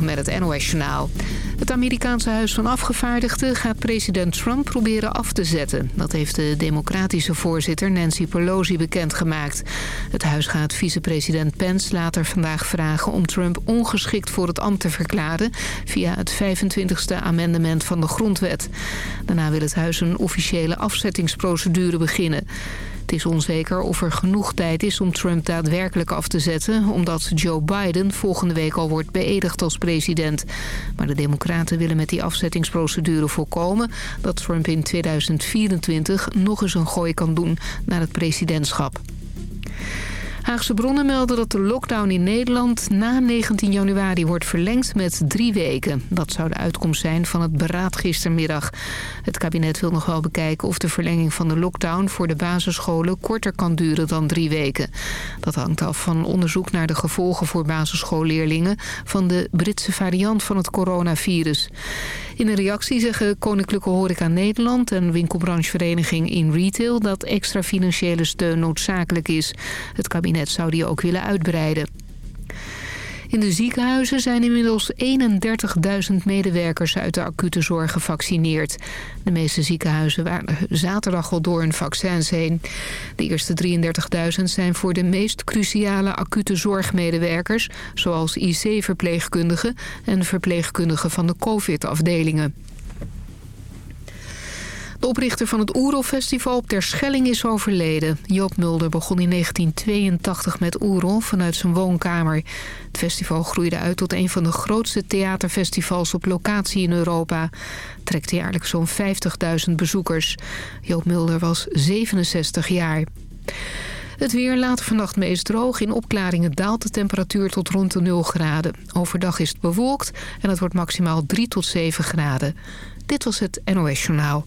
Met het NOS Journaal. Het Amerikaanse Huis van Afgevaardigden gaat president Trump proberen af te zetten. Dat heeft de democratische voorzitter Nancy Pelosi bekendgemaakt. Het huis gaat vicepresident Pence later vandaag vragen om Trump ongeschikt voor het ambt te verklaren... via het 25e amendement van de grondwet. Daarna wil het huis een officiële afzettingsprocedure beginnen. Het is onzeker of er genoeg tijd is om Trump daadwerkelijk af te zetten... omdat Joe Biden volgende week al wordt beëdigd als president. Maar de democraten willen met die afzettingsprocedure voorkomen... dat Trump in 2024 nog eens een gooi kan doen naar het presidentschap. Haagse bronnen melden dat de lockdown in Nederland na 19 januari wordt verlengd met drie weken. Dat zou de uitkomst zijn van het beraad gistermiddag. Het kabinet wil nog wel bekijken of de verlenging van de lockdown voor de basisscholen korter kan duren dan drie weken. Dat hangt af van onderzoek naar de gevolgen voor basisschoolleerlingen van de Britse variant van het coronavirus. In een reactie zeggen Koninklijke Horeca Nederland en winkelbranchevereniging in retail dat extra financiële steun noodzakelijk is. Het kabinet zou die ook willen uitbreiden. In de ziekenhuizen zijn inmiddels 31.000 medewerkers uit de acute zorg gevaccineerd. De meeste ziekenhuizen waren zaterdag al door hun vaccins heen. De eerste 33.000 zijn voor de meest cruciale acute zorgmedewerkers... zoals IC-verpleegkundigen en verpleegkundigen van de COVID-afdelingen. De oprichter van het Oerol-festival op Terschelling is overleden. Joop Mulder begon in 1982 met Oerol vanuit zijn woonkamer. Het festival groeide uit tot een van de grootste theaterfestivals op locatie in Europa. Trekt jaarlijks zo'n 50.000 bezoekers. Joop Mulder was 67 jaar. Het weer later vannacht meest droog. In opklaringen daalt de temperatuur tot rond de 0 graden. Overdag is het bewolkt en het wordt maximaal 3 tot 7 graden. Dit was het NOS Journaal.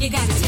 You gotta.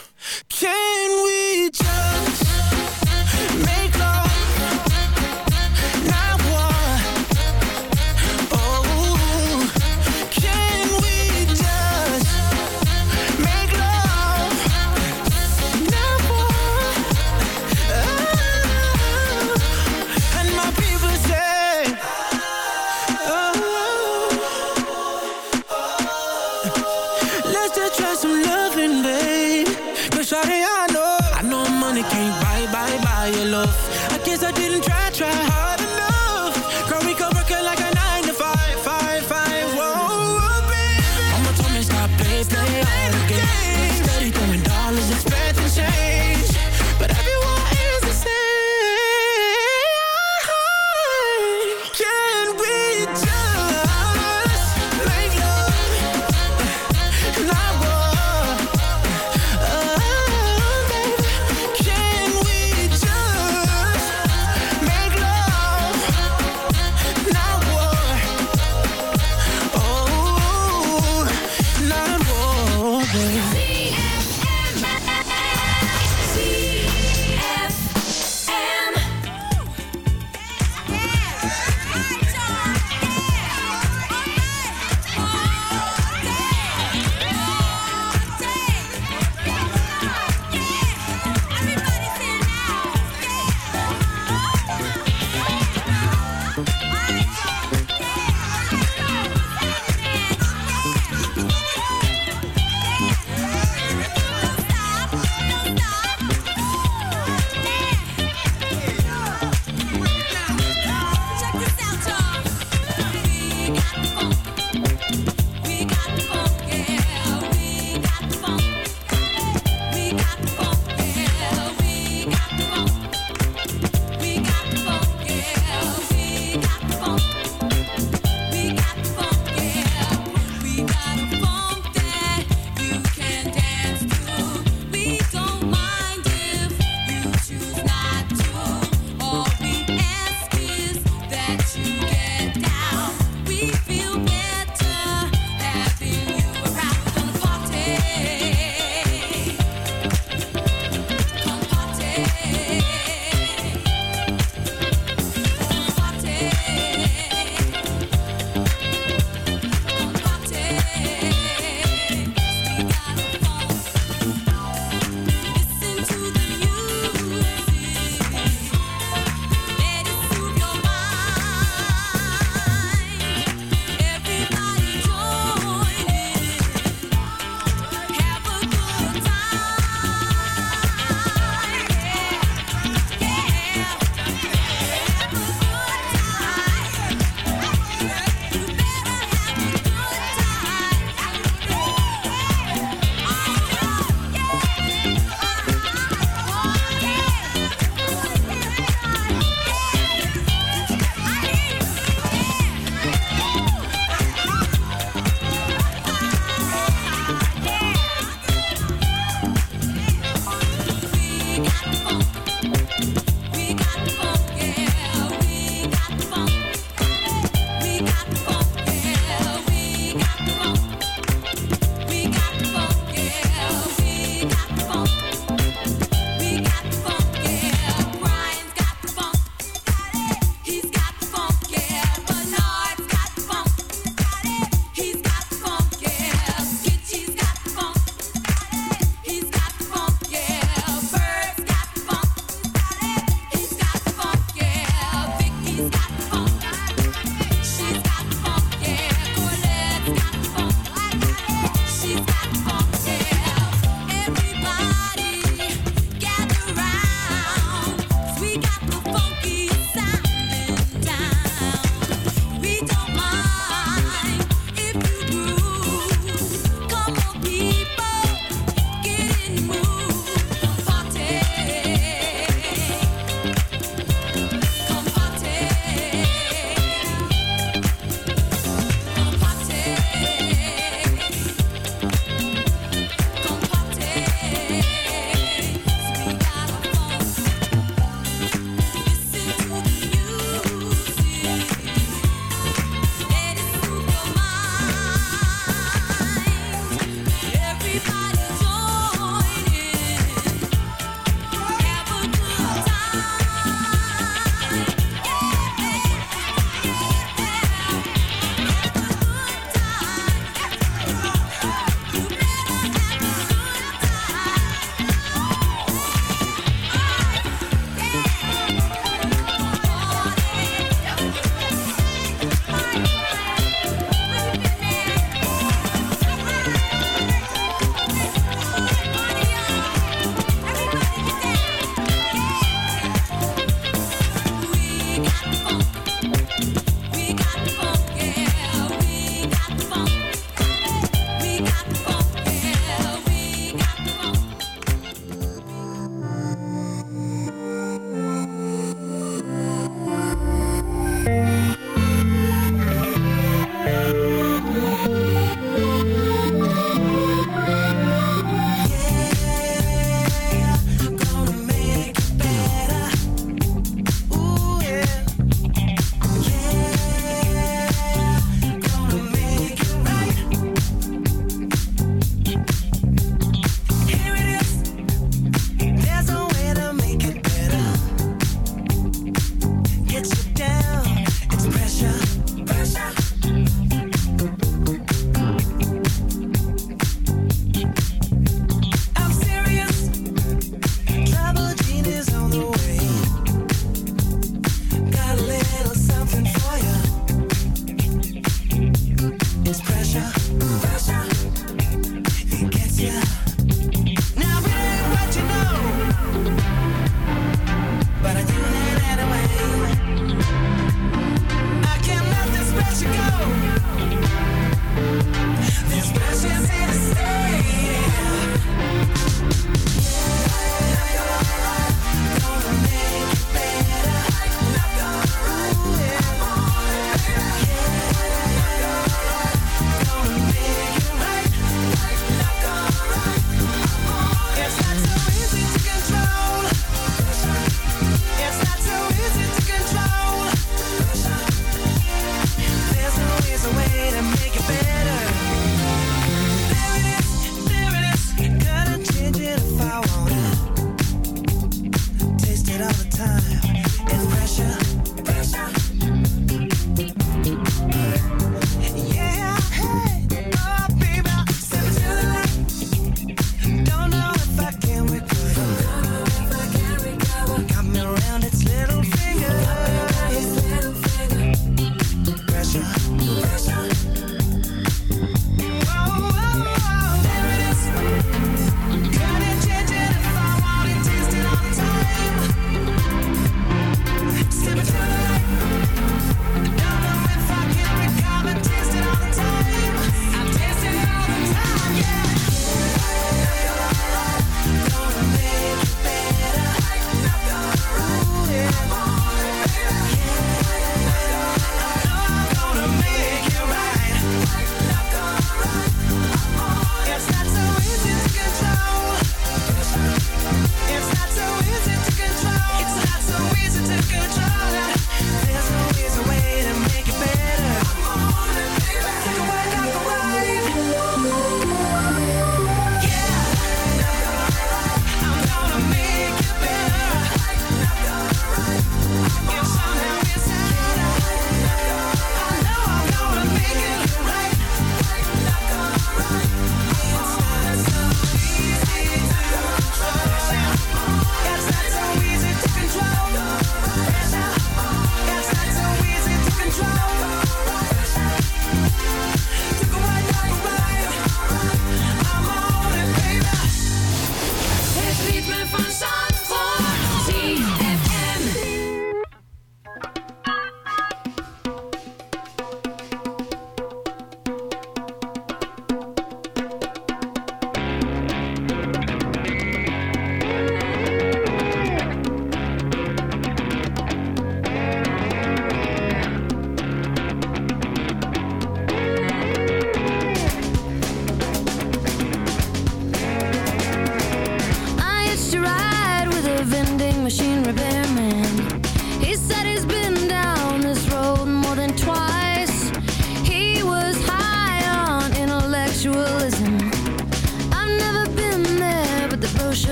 Let's just try some loving, babe. Cause I know, I know money can't buy, buy, buy your love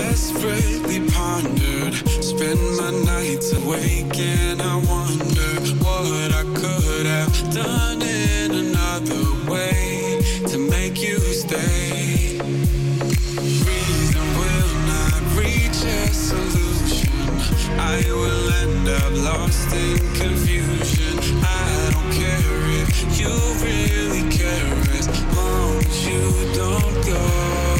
desperately pondered. Spend my nights awake and I wonder what I could have done in another way to make you stay. Reason will not reach a solution. I will end up lost in confusion. I don't care if you really care as long as you don't go.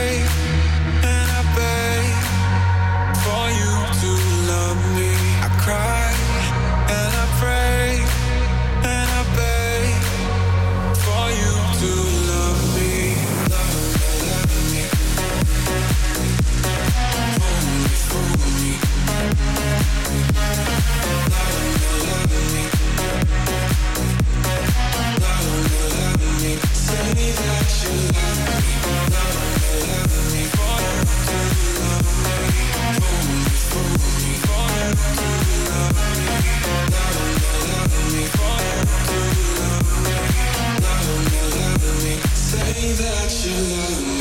that you love me.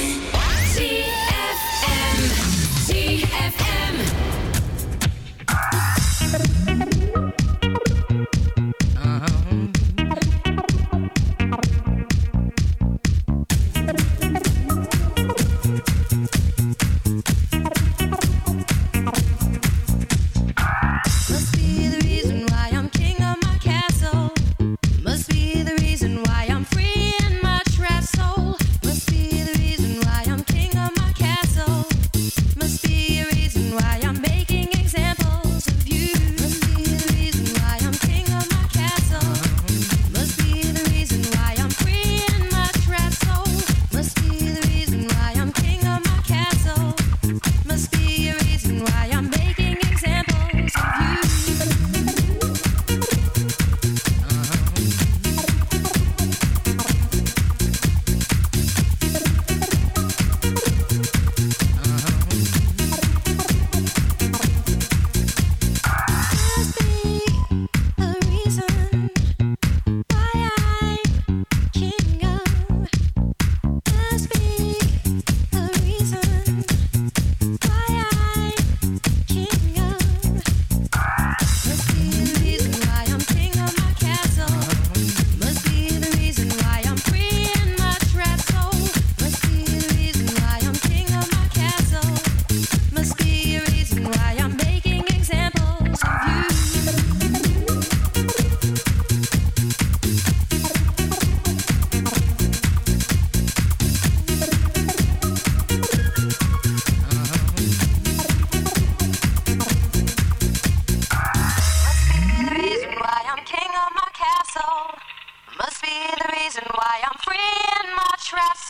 I am free in my trust.